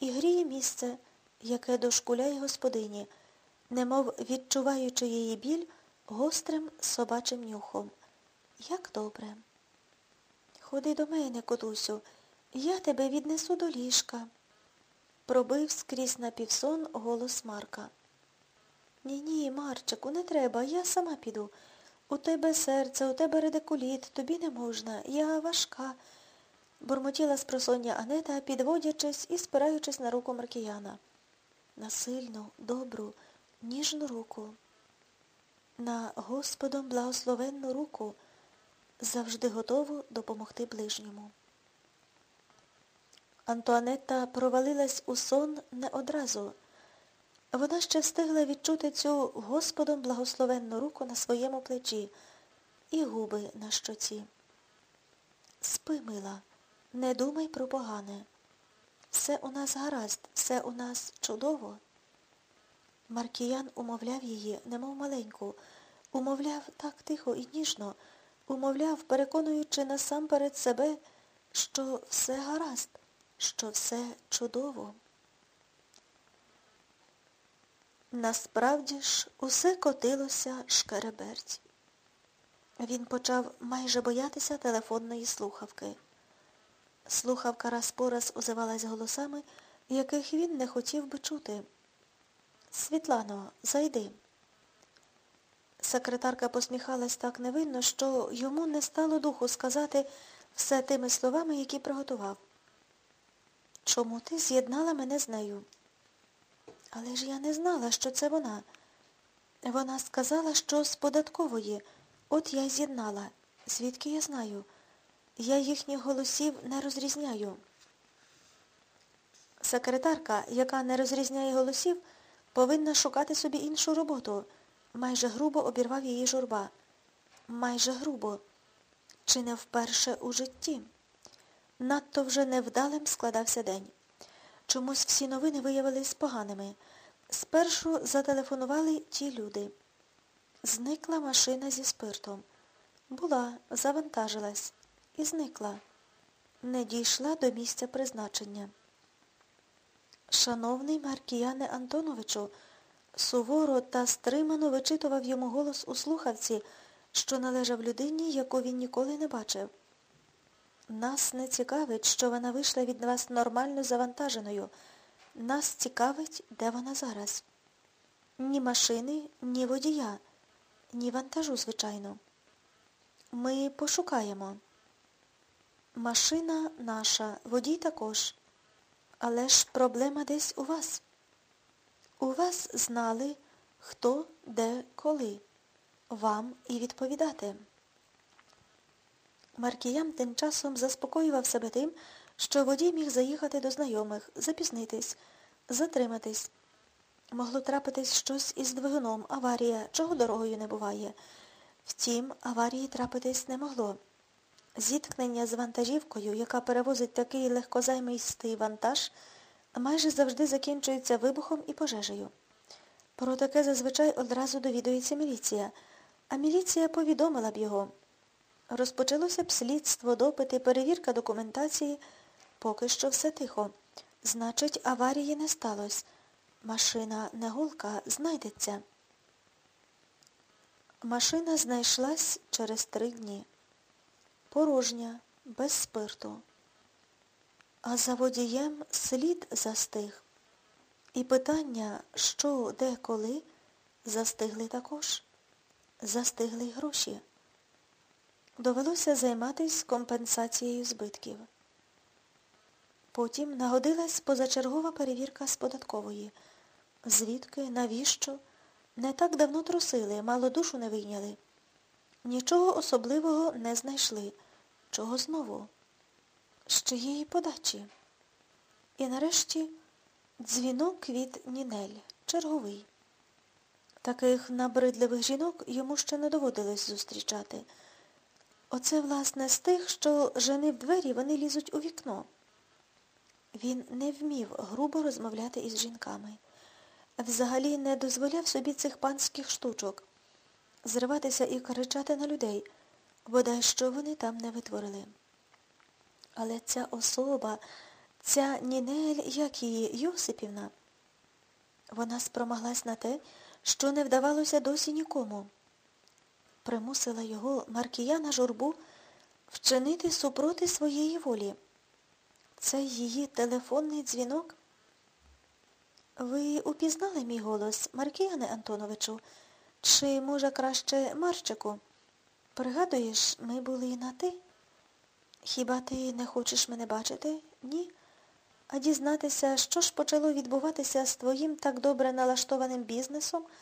і гріє місце, яке дошкуляє господині, немов відчуваючи її біль гострим собачим нюхом. Як добре. Ходи до мене, котусю, я тебе віднесу до ліжка. Пробив скрізь на півсон голос Марка. Ні, ні, Марчику, не треба, я сама піду. У тебе серце, у тебе редикуліт, тобі не можна, я важка, бурмотіла спросоння Анета, підводячись і спираючись на руку Маркіяна. На сильну, добру, ніжну руку, на Господом благословенну руку, завжди готову допомогти ближньому. Антуанетта провалилась у сон не одразу. Вона ще встигла відчути цю Господом благословенну руку на своєму плечі і губи на щоці. Спи, мила, не думай про погане. Все у нас гаразд, все у нас чудово. Маркіян умовляв її, немов маленьку, умовляв так тихо і ніжно, умовляв, переконуючи насамперед себе, що все гаразд, що все чудово. Насправді ж усе котилося шкереберть. Він почав майже боятися телефонної слухавки. Слухавка раз по раз озивалась голосами, яких він не хотів би чути. Світлано, зайди. Секретарка посміхалась так невинно, що йому не стало духу сказати все тими словами, які приготував. Чому ти з'єднала мене з нею? Але ж я не знала, що це вона. Вона сказала, що з податкової. От я й з'єднала. Звідки я знаю? Я їхніх голосів не розрізняю. Секретарка, яка не розрізняє голосів, повинна шукати собі іншу роботу. Майже грубо обірвав її журба. Майже грубо. Чи не вперше у житті? Надто вже невдалим складався день. Чомусь всі новини виявились поганими. Спершу зателефонували ті люди. Зникла машина зі спиртом. Була, завантажилась і зникла. Не дійшла до місця призначення. Шановний Маркіяне Антоновичу, суворо та стримано вичитував йому голос у слухавці, що належав людині, яку він ніколи не бачив. Нас не цікавить, що вона вийшла від вас нормально завантаженою. Нас цікавить, де вона зараз. Ні машини, ні водія, ні вантажу, звичайно. Ми пошукаємо. Машина наша, водій також. Але ж проблема десь у вас. У вас знали, хто, де, коли. Вам і відповідати. Маркіям тим часом заспокоював себе тим, що водій міг заїхати до знайомих, запізнитись, затриматись. Могло трапитись щось із двигуном, аварія, чого дорогою не буває. Втім, аварії трапитись не могло. Зіткнення з вантажівкою, яка перевозить такий легкозаймистий вантаж, майже завжди закінчується вибухом і пожежею. Про таке зазвичай одразу довідується міліція, а міліція повідомила б його. Розпочалося б слідство, допити, перевірка документації. Поки що все тихо. Значить, аварії не сталося. Машина не гулка, знайдеться. Машина знайшлась через три дні. Порожня, без спирту. А за водієм слід застиг. І питання, що, де, коли, застигли також. Застигли й гроші. Довелося займатися компенсацією збитків. Потім нагодилась позачергова перевірка з податкової. Звідки, навіщо? Не так давно трусили, мало душу не вийняли. Нічого особливого не знайшли. Чого знову? З чиєї подачі? І нарешті дзвінок від Нінель, черговий. Таких набридливих жінок йому ще не доводилось зустрічати. Оце, власне, з тих, що жени в двері, вони лізуть у вікно. Він не вмів грубо розмовляти із жінками. Взагалі не дозволяв собі цих панських штучок, зриватися і кричати на людей, бодай що вони там не витворили. Але ця особа, Ця Нінель, як її, Йосипівна, вона спромоглась на те, що не вдавалося досі нікому. Примусила його Маркіяна журбу вчинити супроти своєї волі. Це її телефонний дзвінок. Ви упізнали мій голос, Маркіяне Антоновичу? Чи, може, краще Марчику? Пригадуєш, ми були і на ти? Хіба ти не хочеш мене бачити? Ні? А дізнатися, що ж почало відбуватися з твоїм так добре налаштованим бізнесом –